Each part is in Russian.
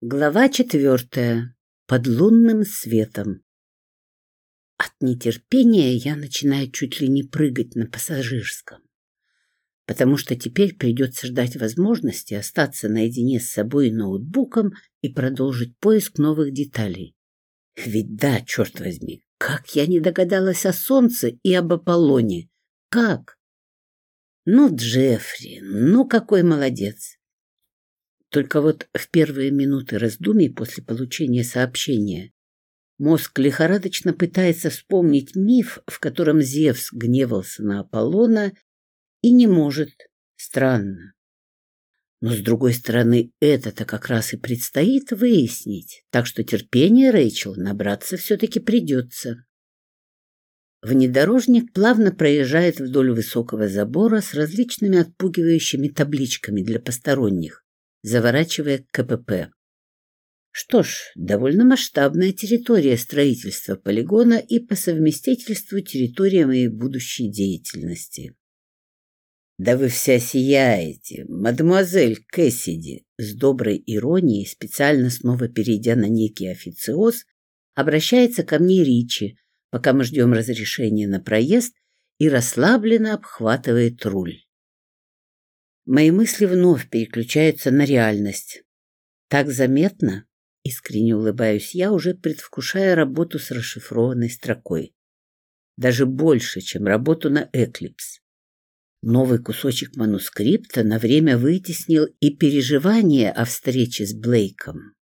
Глава четвертая. Под лунным светом. От нетерпения я начинаю чуть ли не прыгать на пассажирском, потому что теперь придется ждать возможности остаться наедине с собой и ноутбуком и продолжить поиск новых деталей. Ведь да, черт возьми, как я не догадалась о Солнце и об Аполлоне. Как? Ну, Джеффри, ну какой молодец. Только вот в первые минуты раздумий после получения сообщения мозг лихорадочно пытается вспомнить миф, в котором Зевс гневался на Аполлона и не может. Странно. Но, с другой стороны, это-то как раз и предстоит выяснить, так что терпение Рэйчел набраться все-таки придется. Внедорожник плавно проезжает вдоль высокого забора с различными отпугивающими табличками для посторонних, заворачивая к КПП. Что ж, довольно масштабная территория строительства полигона и по совместительству территория моей будущей деятельности. «Да вы вся сияете, мадемуазель Кэссиди!» С доброй иронией, специально снова перейдя на некий официоз, обращается ко мне Ричи, пока мы ждем разрешения на проезд, и расслабленно обхватывает руль. Мои мысли вновь переключаются на реальность. Так заметно, искренне улыбаюсь я, уже предвкушая работу с расшифрованной строкой. Даже больше, чем работу на Эклипс. Новый кусочек манускрипта на время вытеснил и переживания о встрече с Блейком.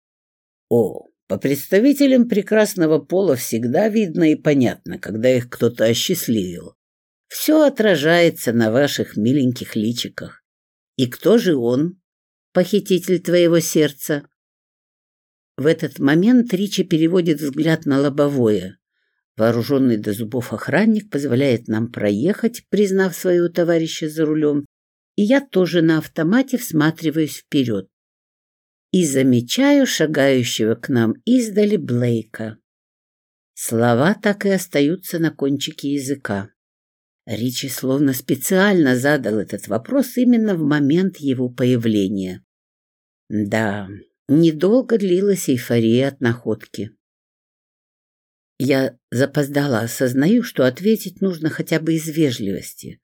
О, по представителям прекрасного пола всегда видно и понятно, когда их кто-то осчастливил. Все отражается на ваших миленьких личиках. И кто же он, похититель твоего сердца? В этот момент Ричи переводит взгляд на лобовое. Вооруженный до зубов охранник позволяет нам проехать, признав своего товарища за рулем, и я тоже на автомате всматриваюсь вперед. И замечаю шагающего к нам издали Блейка. Слова так и остаются на кончике языка. Ричи словно специально задал этот вопрос именно в момент его появления. Да, недолго длилась эйфория от находки. Я запоздала, осознаю, что ответить нужно хотя бы из вежливости.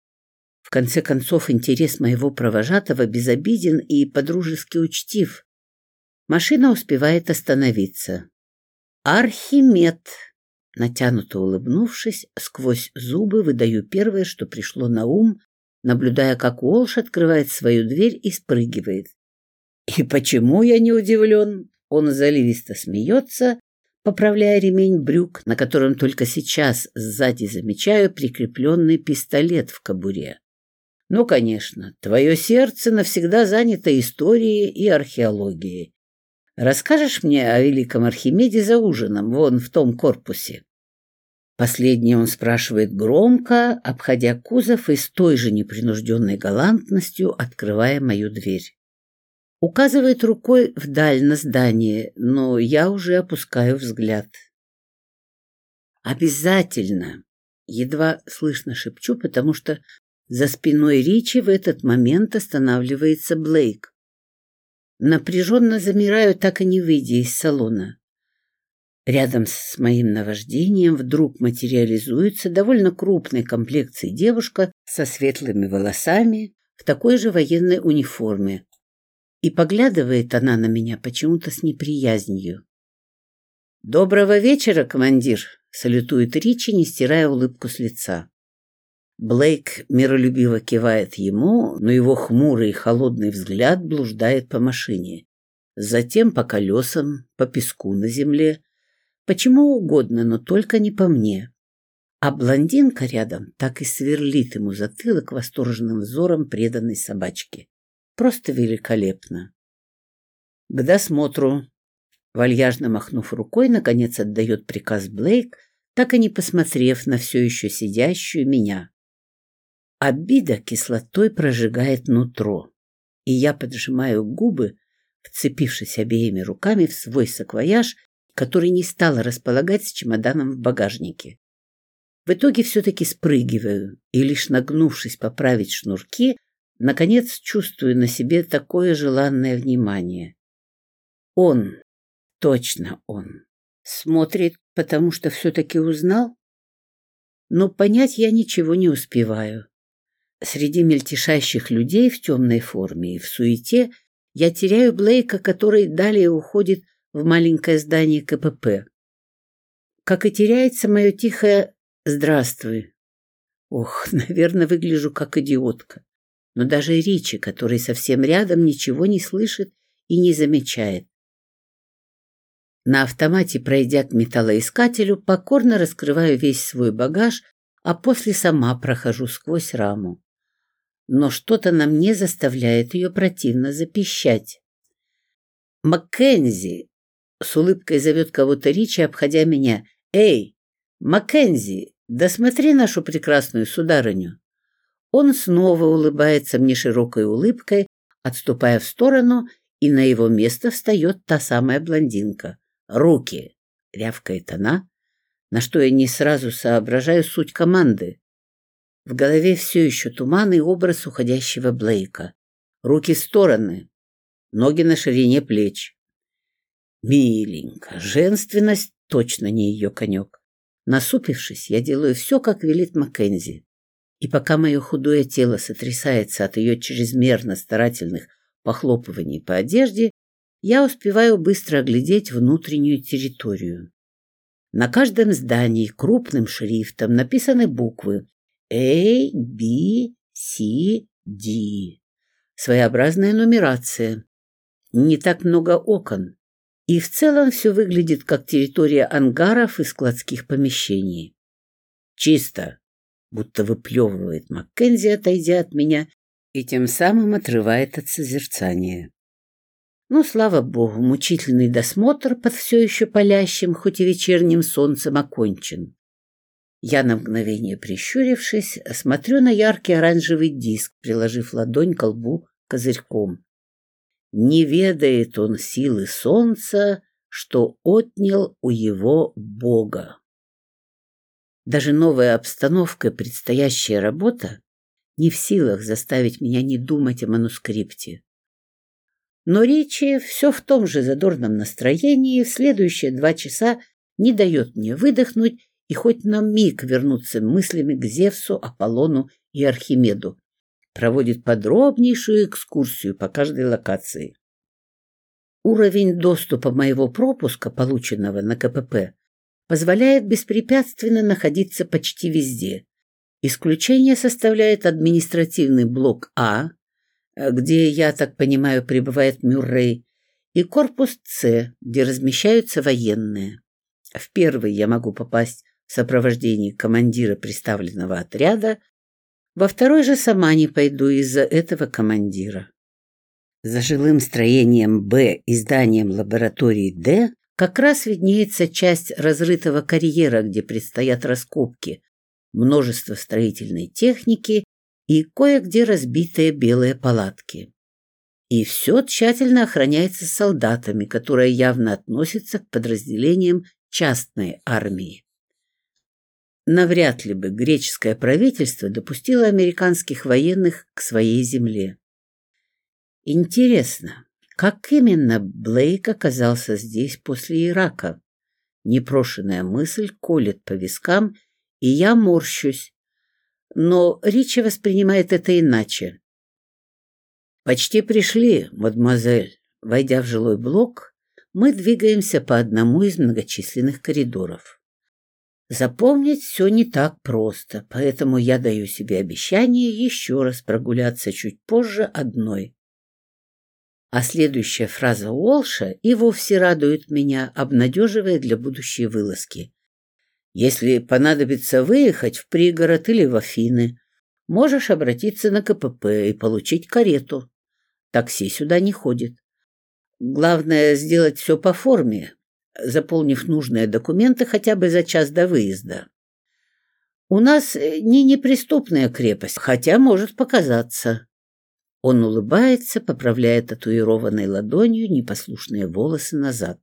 В конце концов, интерес моего провожатого безобиден и подружески учтив. Машина успевает остановиться. «Архимед!» Натянуто улыбнувшись, сквозь зубы выдаю первое, что пришло на ум, наблюдая, как Уолш открывает свою дверь и спрыгивает. И почему я не удивлен? Он заливисто смеется, поправляя ремень брюк, на котором только сейчас сзади замечаю прикрепленный пистолет в кобуре. Ну, конечно, твое сердце навсегда занято историей и археологией. Расскажешь мне о великом Архимеде за ужином, вон в том корпусе?» Последнее он спрашивает громко, обходя кузов и с той же непринужденной галантностью открывая мою дверь. Указывает рукой вдаль на здание, но я уже опускаю взгляд. «Обязательно!» Едва слышно шепчу, потому что за спиной Ричи в этот момент останавливается Блейк. Напряженно замираю, так и не выйдя из салона. Рядом с моим наваждением вдруг материализуется довольно крупной комплекции девушка со светлыми волосами в такой же военной униформе. И поглядывает она на меня почему-то с неприязнью. «Доброго вечера, командир!» — салютует Ричи, не стирая улыбку с лица. Блейк миролюбиво кивает ему, но его хмурый и холодный взгляд блуждает по машине. Затем по колесам, по песку на земле. Почему угодно, но только не по мне. А блондинка рядом так и сверлит ему затылок восторженным взором преданной собачки. Просто великолепно. К досмотру. Вальяжно махнув рукой, наконец отдает приказ Блейк, так и не посмотрев на все еще сидящую меня. Обида кислотой прожигает нутро, и я поджимаю губы, вцепившись обеими руками в свой саквояж, который не стала располагать с чемоданом в багажнике. В итоге все-таки спрыгиваю и, лишь нагнувшись поправить шнурки, наконец чувствую на себе такое желанное внимание. Он, точно он. Смотрит, потому что все-таки узнал? Но понять я ничего не успеваю. Среди мельтешащих людей в темной форме и в суете я теряю Блейка, который далее уходит в маленькое здание КПП. Как и теряется мое тихое «здравствуй». Ох, наверное, выгляжу как идиотка. Но даже Ричи, который совсем рядом, ничего не слышит и не замечает. На автомате, пройдя к металлоискателю, покорно раскрываю весь свой багаж, а после сама прохожу сквозь раму. Но что-то на мне заставляет ее противно запищать. «Маккензи!» — с улыбкой зовет кого-то Ричи, обходя меня. «Эй, Маккензи, досмотри нашу прекрасную сударыню!» Он снова улыбается мне широкой улыбкой, отступая в сторону, и на его место встает та самая блондинка. «Руки!» — рявкает она, на что я не сразу соображаю суть команды. В голове все еще туман и образ уходящего Блейка. Руки в стороны, ноги на ширине плеч. Миленько, женственность точно не ее конек. Насупившись, я делаю все, как велит Маккензи. И пока мое худое тело сотрясается от ее чрезмерно старательных похлопываний по одежде, я успеваю быстро оглядеть внутреннюю территорию. На каждом здании крупным шрифтом написаны буквы A, B, C, D. Своеобразная нумерация. Не так много окон. И в целом все выглядит как территория ангаров и складских помещений. Чисто, будто выплевывает Маккензи, отойдя от меня, и тем самым отрывает от созерцания. Ну, слава богу, мучительный досмотр под все еще палящим, хоть и вечерним солнцем окончен. Я на мгновение прищурившись, смотрю на яркий оранжевый диск, приложив ладонь к лбу козырьком. Не ведает он силы солнца, что отнял у его Бога. Даже новая обстановка, предстоящая работа не в силах заставить меня не думать о манускрипте. Но речи все в том же задорном настроении следующие два часа не дает мне выдохнуть и хоть на миг вернуться мыслями к Зевсу, Аполлону и Архимеду. Проводит подробнейшую экскурсию по каждой локации. Уровень доступа моего пропуска, полученного на КПП, позволяет беспрепятственно находиться почти везде. Исключение составляет административный блок А, где, я так понимаю, пребывает Мюррей, и корпус С, где размещаются военные. В первый я могу попасть в сопровождении командира представленного отряда, во второй же сама не пойду из-за этого командира. За жилым строением Б и зданием лаборатории Д как раз виднеется часть разрытого карьера, где предстоят раскопки, множество строительной техники и кое-где разбитые белые палатки. И все тщательно охраняется солдатами, которые явно относятся к подразделениям частной армии. Навряд ли бы греческое правительство допустило американских военных к своей земле. Интересно, как именно Блейк оказался здесь после Ирака? Непрошенная мысль колет по вискам, и я морщусь. Но Ричи воспринимает это иначе. «Почти пришли, мадемуазель». Войдя в жилой блок, мы двигаемся по одному из многочисленных коридоров. Запомнить все не так просто, поэтому я даю себе обещание еще раз прогуляться чуть позже одной. А следующая фраза Уолша и вовсе радует меня, обнадеживая для будущей вылазки. Если понадобится выехать в пригород или в Афины, можешь обратиться на КПП и получить карету. Такси сюда не ходит. Главное сделать все по форме, заполнив нужные документы хотя бы за час до выезда. У нас не неприступная крепость, хотя может показаться. Он улыбается, поправляя татуированной ладонью непослушные волосы назад.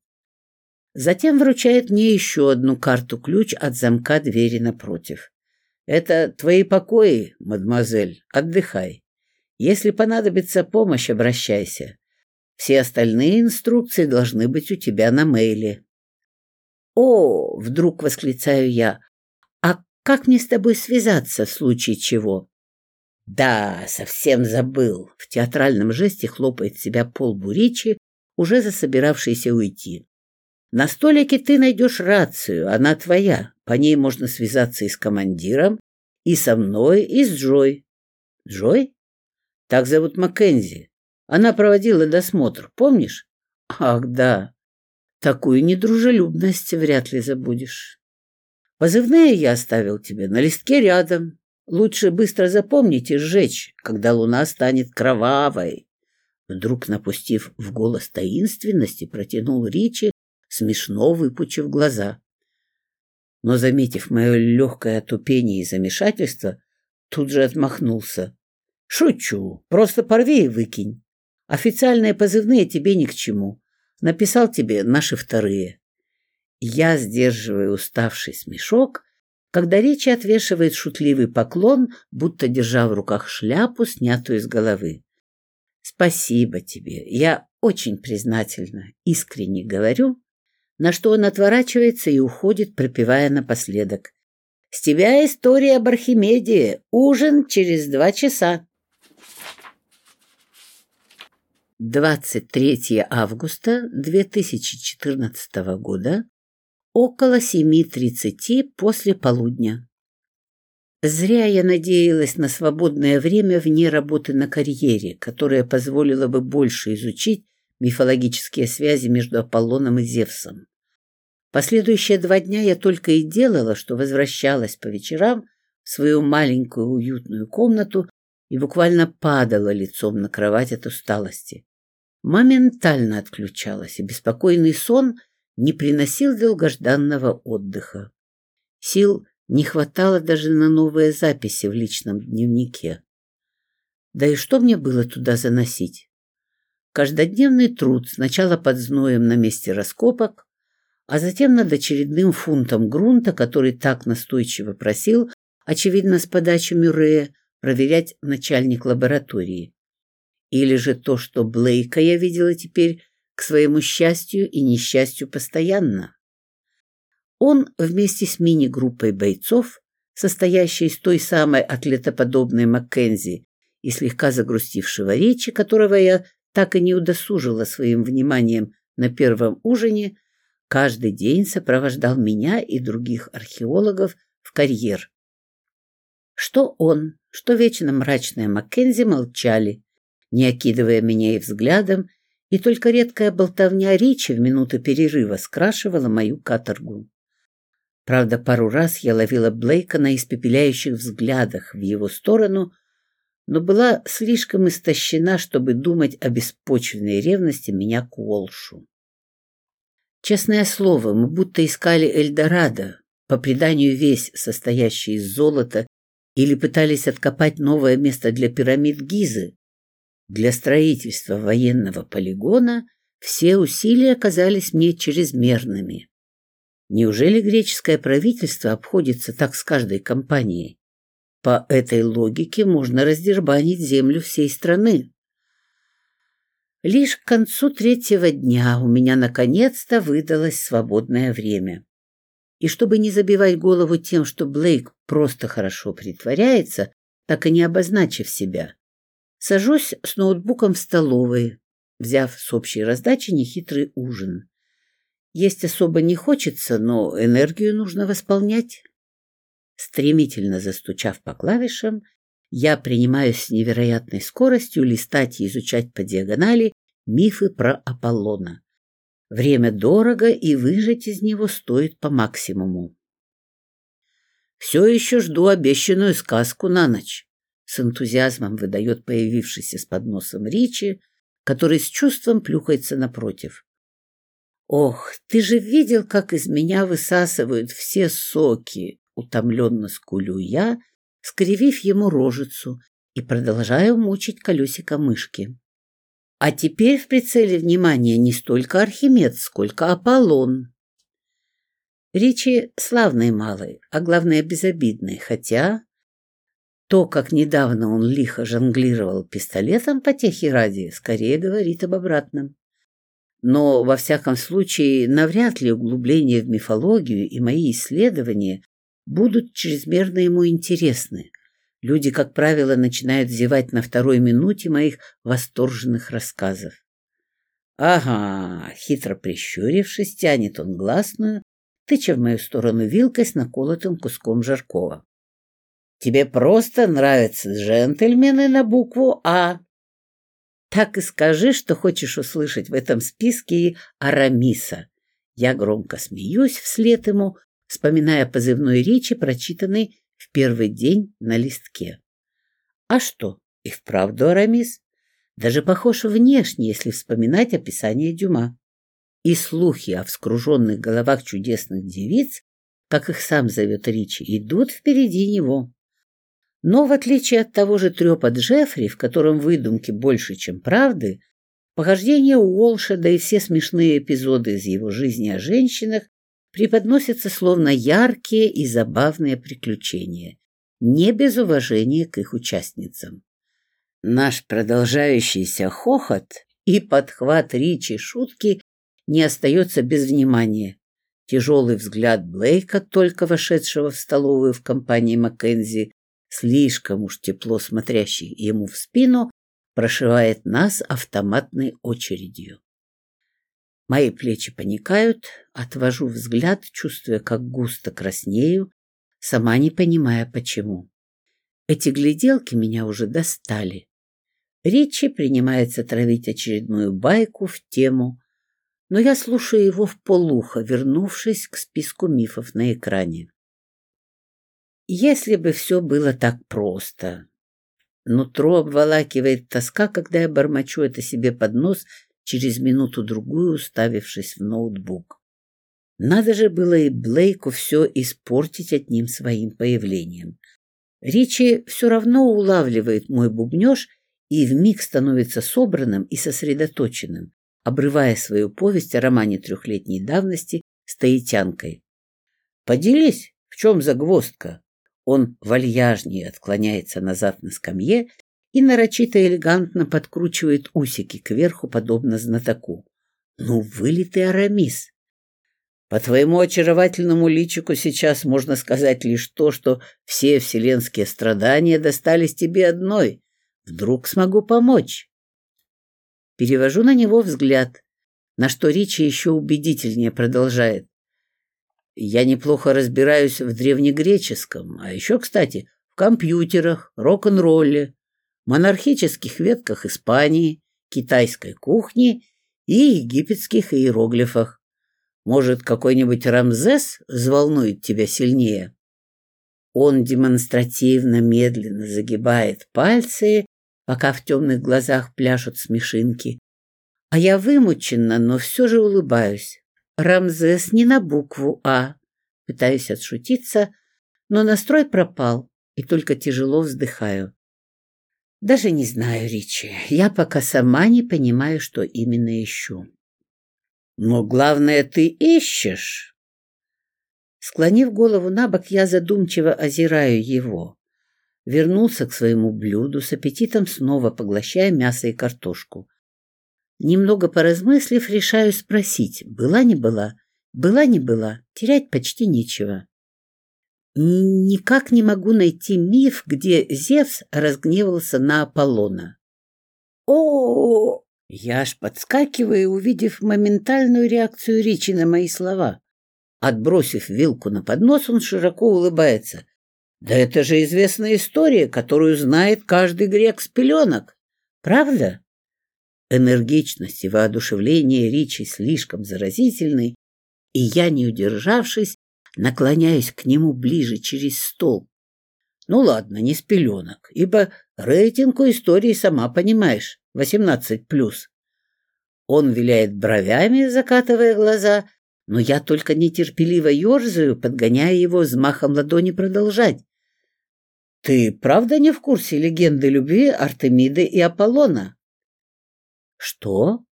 Затем вручает мне еще одну карту-ключ от замка двери напротив. «Это твои покои, мадемуазель. Отдыхай. Если понадобится помощь, обращайся. Все остальные инструкции должны быть у тебя на мейле. «О!» — вдруг восклицаю я. «А как мне с тобой связаться в случае чего?» «Да, совсем забыл!» — в театральном жесте хлопает себя пол Буричи, уже засобиравшийся уйти. «На столике ты найдешь рацию, она твоя. По ней можно связаться и с командиром, и со мной, и с Джой». «Джой?» «Так зовут Маккензи. Она проводила досмотр, помнишь?» «Ах, да. Такую недружелюбность вряд ли забудешь. Позывные я оставил тебе на листке рядом. Лучше быстро запомнить и сжечь, когда луна станет кровавой. Вдруг, напустив в голос таинственности, протянул Ричи, смешно выпучив глаза. Но, заметив мое легкое отупение и замешательство, тут же отмахнулся. «Шучу, просто порви и выкинь. Официальные позывные тебе ни к чему. Написал тебе наши вторые. Я сдерживаю уставший смешок, когда речи отвешивает шутливый поклон, будто держа в руках шляпу, снятую с головы. Спасибо тебе, я очень признательна, искренне говорю, на что он отворачивается и уходит, пропевая напоследок. С тебя история об Архимеде, ужин через два часа. 23 августа 2014 года, около 7.30 после полудня. Зря я надеялась на свободное время вне работы на карьере, которая позволила бы больше изучить мифологические связи между Аполлоном и Зевсом. Последующие два дня я только и делала, что возвращалась по вечерам в свою маленькую уютную комнату и буквально падала лицом на кровать от усталости. Моментально отключалась, и беспокойный сон не приносил долгожданного отдыха. Сил не хватало даже на новые записи в личном дневнике. Да и что мне было туда заносить? Каждодневный труд сначала под зноем на месте раскопок, а затем над очередным фунтом грунта, который так настойчиво просил, очевидно, с подачи Мюррея, проверять начальник лаборатории. Или же то, что Блейка я видела теперь к своему счастью и несчастью постоянно. Он вместе с мини-группой бойцов, состоящей из той самой атлетоподобной Маккензи и слегка загрустившего речи, которого я так и не удосужила своим вниманием на первом ужине, каждый день сопровождал меня и других археологов в карьер. Что он, что вечно мрачная Маккензи молчали, не окидывая меня и взглядом, и только редкая болтовня речи в минуты перерыва скрашивала мою каторгу. Правда, пару раз я ловила Блейка на испепеляющих взглядах в его сторону, но была слишком истощена, чтобы думать о беспочвенной ревности меня к Уолшу. Честное слово, мы будто искали Эльдорадо, по преданию весь состоящий из золота или пытались откопать новое место для пирамид Гизы. Для строительства военного полигона все усилия оказались мне чрезмерными. Неужели греческое правительство обходится так с каждой компанией? По этой логике можно раздербанить землю всей страны. Лишь к концу третьего дня у меня наконец-то выдалось свободное время. И чтобы не забивать голову тем, что Блейк просто хорошо притворяется, так и не обозначив себя, сажусь с ноутбуком в столовой, взяв с общей раздачи нехитрый ужин. Есть особо не хочется, но энергию нужно восполнять. Стремительно застучав по клавишам, я принимаюсь с невероятной скоростью листать и изучать по диагонали мифы про Аполлона. Время дорого, и выжать из него стоит по максимуму. Все еще жду обещанную сказку на ночь. С энтузиазмом выдает появившийся с подносом Ричи, который с чувством плюхается напротив. «Ох, ты же видел, как из меня высасывают все соки!» Утомленно скулю я, скривив ему рожицу, и продолжаю мучить колесико мышки. А теперь в прицеле внимания не столько Архимед, сколько Аполлон. Речи славный малый, а главное безобидный, хотя... То, как недавно он лихо жонглировал пистолетом потехи ради, скорее говорит об обратном. Но, во всяком случае, навряд ли углубление в мифологию и мои исследования будут чрезмерно ему интересны. Люди, как правило, начинают зевать на второй минуте моих восторженных рассказов. Ага, хитро прищурившись, тянет он гласную, тыча в мою сторону вилкой с наколотым куском жаркого. Тебе просто нравятся джентльмены на букву «А». Так и скажи, что хочешь услышать в этом списке и Арамиса. Я громко смеюсь вслед ему, вспоминая позывной речи, прочитанный в первый день на листке. А что, и вправду Арамис? Даже похож внешне, если вспоминать описание Дюма. И слухи о вскруженных головах чудесных девиц, как их сам зовет Ричи, идут впереди него. Но в отличие от того же трепа Джеффри, в котором выдумки больше, чем правды, похождения Уолша, да и все смешные эпизоды из его жизни о женщинах преподносятся словно яркие и забавные приключения, не без уважения к их участницам. Наш продолжающийся хохот и подхват Ричи шутки не остается без внимания. Тяжелый взгляд Блейка, только вошедшего в столовую в компании Маккензи, слишком уж тепло смотрящий ему в спину, прошивает нас автоматной очередью. Мои плечи паникают, отвожу взгляд, чувствуя, как густо краснею, сама не понимая, почему. Эти гляделки меня уже достали. Ричи принимается травить очередную байку в тему, но я слушаю его в полухо, вернувшись к списку мифов на экране. Если бы все было так просто. Нутро обволакивает тоска, когда я бормочу это себе под нос, через минуту-другую уставившись в ноутбук. Надо же было и Блейку все испортить одним своим появлением. Ричи все равно улавливает мой бубнеж и вмиг становится собранным и сосредоточенным, обрывая свою повесть о романе трехлетней давности с таитянкой. «Поделись, в чем загвоздка?» Он вальяжнее отклоняется назад на скамье и нарочито элегантно подкручивает усики кверху, подобно знатоку. Ну, вылитый арамис. По твоему очаровательному личику сейчас можно сказать лишь то, что все вселенские страдания достались тебе одной. Вдруг смогу помочь. Перевожу на него взгляд, на что Ричи еще убедительнее продолжает. Я неплохо разбираюсь в древнегреческом, а еще, кстати, в компьютерах, рок-н-ролле, монархических ветках Испании, китайской кухни и египетских иероглифах. Может, какой-нибудь Рамзес взволнует тебя сильнее? Он демонстративно медленно загибает пальцы, пока в темных глазах пляшут смешинки. А я вымученно, но все же улыбаюсь. Рамзес не на букву «А». Пытаюсь отшутиться, но настрой пропал, и только тяжело вздыхаю. Даже не знаю, Ричи, я пока сама не понимаю, что именно ищу. Но главное, ты ищешь. Склонив голову на бок, я задумчиво озираю его. Вернулся к своему блюду, с аппетитом снова поглощая мясо и картошку. Немного поразмыслив, решаю спросить, была не была, была не была, терять почти нечего. Никак не могу найти миф, где Зевс разгневался на Аполлона. О, я аж подскакиваю, увидев моментальную реакцию речи на мои слова. Отбросив вилку на поднос, он широко улыбается. Да это же известная история, которую знает каждый грек с пеленок. Правда? Энергичность и воодушевление Ричи слишком заразительны, и я, не удержавшись, наклоняюсь к нему ближе через стол. Ну ладно, не с пеленок, ибо рейтинг у истории, сама понимаешь, 18+. Он виляет бровями, закатывая глаза, но я только нетерпеливо ерзаю, подгоняя его взмахом ладони продолжать. Ты правда не в курсе легенды любви Артемиды и Аполлона? Что?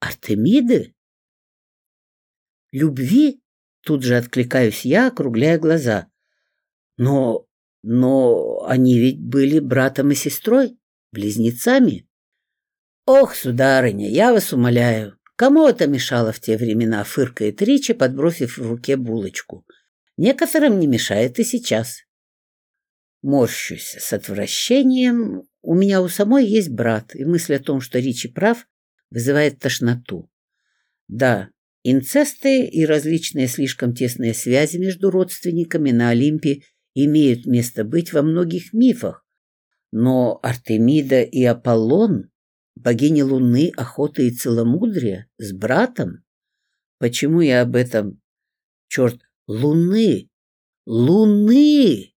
Артемиды? Любви? Тут же откликаюсь я, округляя глаза. Но Но они ведь были братом и сестрой, близнецами. Ох, сударыня, я вас умоляю, кому это мешало в те времена, фыркает Ричи, подбросив в руке булочку. Некоторым не мешает и сейчас. Морщусь с отвращением. У меня у самой есть брат, и мысль о том, что Ричи прав, вызывает тошноту. Да, инцесты и различные слишком тесные связи между родственниками на Олимпе имеют место быть во многих мифах, но Артемида и Аполлон, богини Луны, охоты и целомудрия, с братом? Почему я об этом? Черт, Луны! Луны!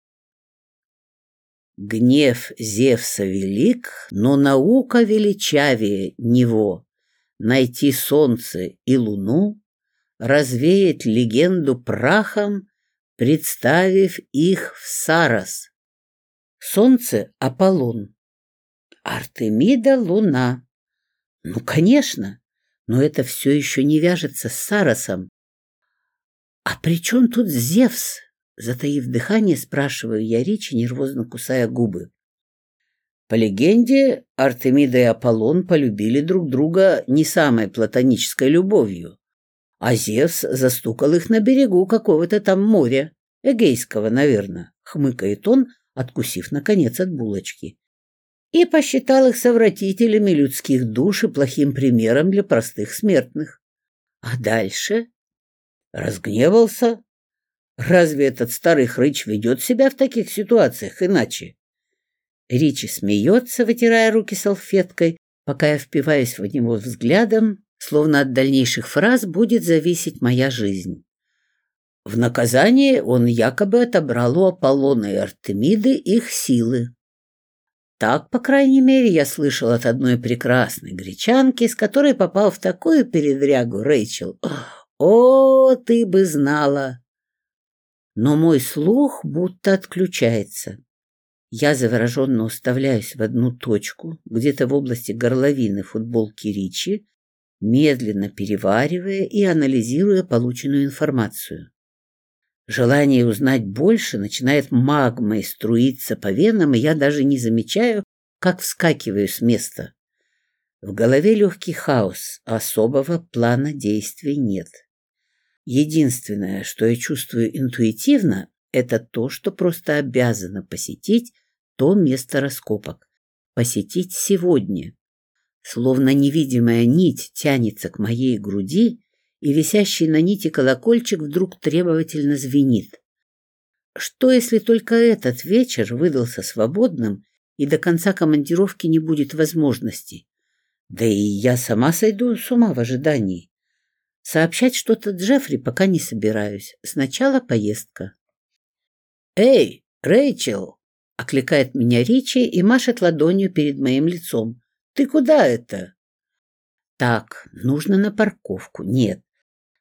Гнев Зевса велик, но наука величавее него. Найти солнце и луну, развеять легенду прахом, представив их в Сарос. Солнце — Аполлон. Артемида — луна. Ну, конечно, но это все еще не вяжется с Саросом. А при чем тут Зевс? Затаив дыхание, спрашиваю я Ричи, нервозно кусая губы. По легенде, Артемида и Аполлон полюбили друг друга не самой платонической любовью, а Зевс застукал их на берегу какого-то там моря, Эгейского, наверное, хмыкает он, откусив, наконец, от булочки, и посчитал их совратителями людских душ и плохим примером для простых смертных. А дальше? Разгневался, Разве этот старый хрыч ведет себя в таких ситуациях иначе? Ричи смеется, вытирая руки салфеткой, пока я впиваюсь в него взглядом, словно от дальнейших фраз будет зависеть моя жизнь. В наказание он якобы отобрал у Аполлона и Артемиды их силы. Так, по крайней мере, я слышал от одной прекрасной гречанки, с которой попал в такую передрягу, Рэйчел. О, ты бы знала! но мой слух будто отключается. Я завороженно уставляюсь в одну точку, где-то в области горловины футболки Ричи, медленно переваривая и анализируя полученную информацию. Желание узнать больше начинает магмой струиться по венам, и я даже не замечаю, как вскакиваю с места. В голове легкий хаос, особого плана действий нет. Единственное, что я чувствую интуитивно, это то, что просто обязана посетить то место раскопок. Посетить сегодня. Словно невидимая нить тянется к моей груди, и висящий на нити колокольчик вдруг требовательно звенит. Что, если только этот вечер выдался свободным, и до конца командировки не будет возможности? Да и я сама сойду с ума в ожидании. Сообщать что-то Джеффри пока не собираюсь. Сначала поездка. «Эй, Рэйчел!» — окликает меня Ричи и машет ладонью перед моим лицом. «Ты куда это?» «Так, нужно на парковку. Нет.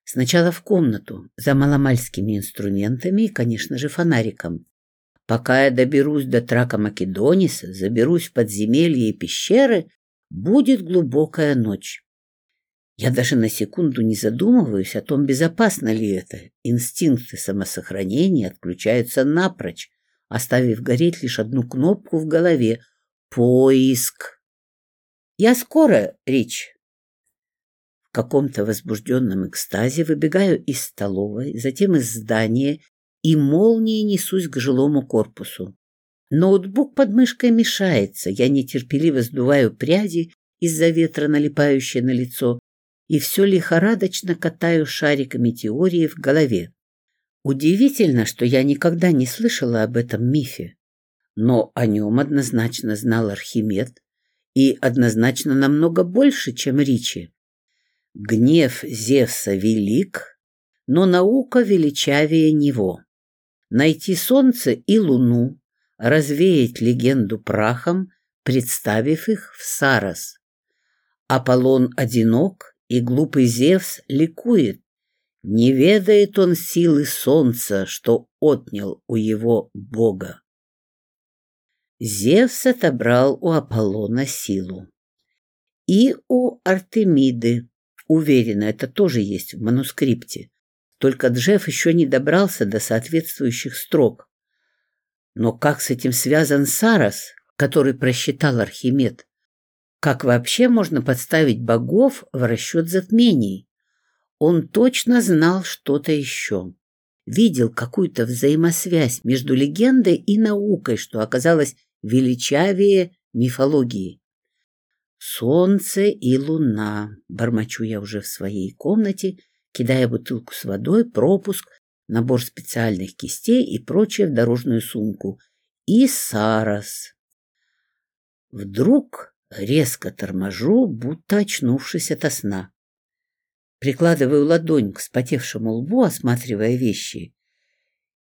Сначала в комнату, за маломальскими инструментами и, конечно же, фонариком. Пока я доберусь до трака Македониса, заберусь в подземелье и пещеры, будет глубокая ночь. Я даже на секунду не задумываюсь о том, безопасно ли это. Инстинкты самосохранения отключаются напрочь, оставив гореть лишь одну кнопку в голове — поиск. «Я скоро, Рич!» В каком-то возбужденном экстазе выбегаю из столовой, затем из здания и молнией несусь к жилому корпусу. Ноутбук под мышкой мешается, я нетерпеливо сдуваю пряди из-за ветра, налипающие на лицо, и все лихорадочно катаю шариками теории в голове. Удивительно, что я никогда не слышала об этом мифе, но о нем однозначно знал Архимед и однозначно намного больше, чем Ричи. Гнев Зевса велик, но наука величавее него. Найти солнце и луну, развеять легенду прахом, представив их в Сарос. Аполлон одинок, и глупый Зевс ликует. Не ведает он силы солнца, что отнял у его бога. Зевс отобрал у Аполлона силу. И у Артемиды. Уверена, это тоже есть в манускрипте. Только Джефф еще не добрался до соответствующих строк. Но как с этим связан Сарас, который просчитал Архимед? Как вообще можно подставить богов в расчет затмений? Он точно знал что-то еще. Видел какую-то взаимосвязь между легендой и наукой, что оказалось величавее мифологии. «Солнце и луна», — бормочу я уже в своей комнате, кидая бутылку с водой, пропуск, набор специальных кистей и прочее в дорожную сумку. И Сарас. Вдруг резко торможу, будто очнувшись ото сна. Прикладываю ладонь к вспотевшему лбу, осматривая вещи.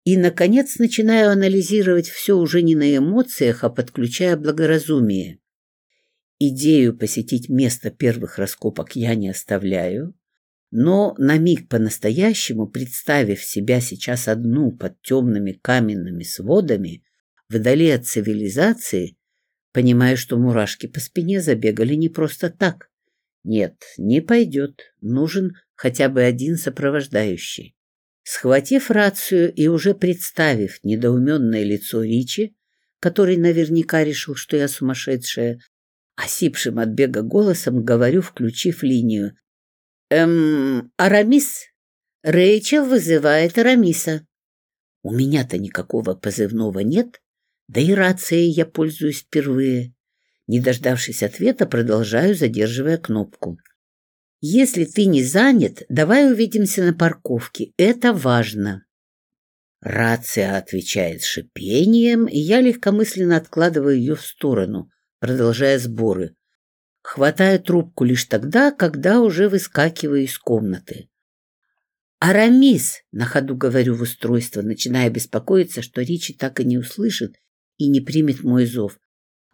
И, наконец, начинаю анализировать все уже не на эмоциях, а подключая благоразумие. Идею посетить место первых раскопок я не оставляю, но на миг по-настоящему, представив себя сейчас одну под темными каменными сводами, вдали от цивилизации, понимаю, что мурашки по спине забегали не просто так. Нет, не пойдет, нужен хотя бы один сопровождающий. Схватив рацию и уже представив недоуменное лицо Ричи, который наверняка решил, что я сумасшедшая, осипшим от бега голосом говорю, включив линию. «Эм, Арамис? Рэйчел вызывает Арамиса». У меня-то никакого позывного нет, да и рацией я пользуюсь впервые. Не дождавшись ответа, продолжаю, задерживая кнопку. «Если ты не занят, давай увидимся на парковке. Это важно». Рация отвечает шипением, и я легкомысленно откладываю ее в сторону, продолжая сборы хватая трубку лишь тогда, когда уже выскакиваю из комнаты. «Арамис!» — на ходу говорю в устройство, начиная беспокоиться, что Ричи так и не услышит и не примет мой зов.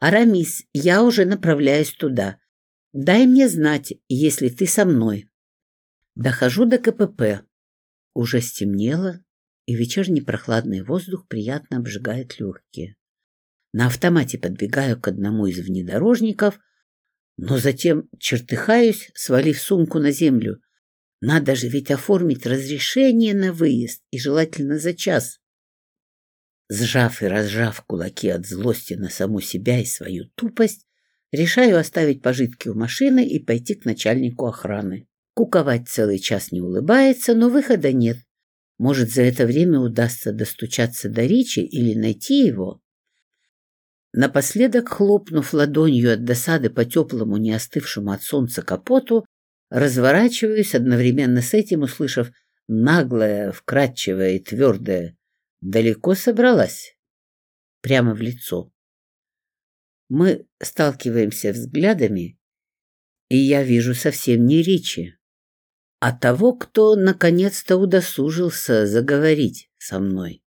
«Арамис, я уже направляюсь туда. Дай мне знать, если ты со мной». Дохожу до КПП. Уже стемнело, и вечерний прохладный воздух приятно обжигает легкие. На автомате подбегаю к одному из внедорожников — но затем чертыхаюсь, свалив сумку на землю. Надо же ведь оформить разрешение на выезд, и желательно за час. Сжав и разжав кулаки от злости на саму себя и свою тупость, решаю оставить пожитки у машины и пойти к начальнику охраны. Куковать целый час не улыбается, но выхода нет. Может, за это время удастся достучаться до Ричи или найти его? Напоследок, хлопнув ладонью от досады по теплому, не остывшему от солнца капоту, разворачиваюсь, одновременно с этим услышав наглое, вкрадчивое и твердое «Далеко собралась?» прямо в лицо. Мы сталкиваемся взглядами, и я вижу совсем не Ричи, а того, кто наконец-то удосужился заговорить со мной.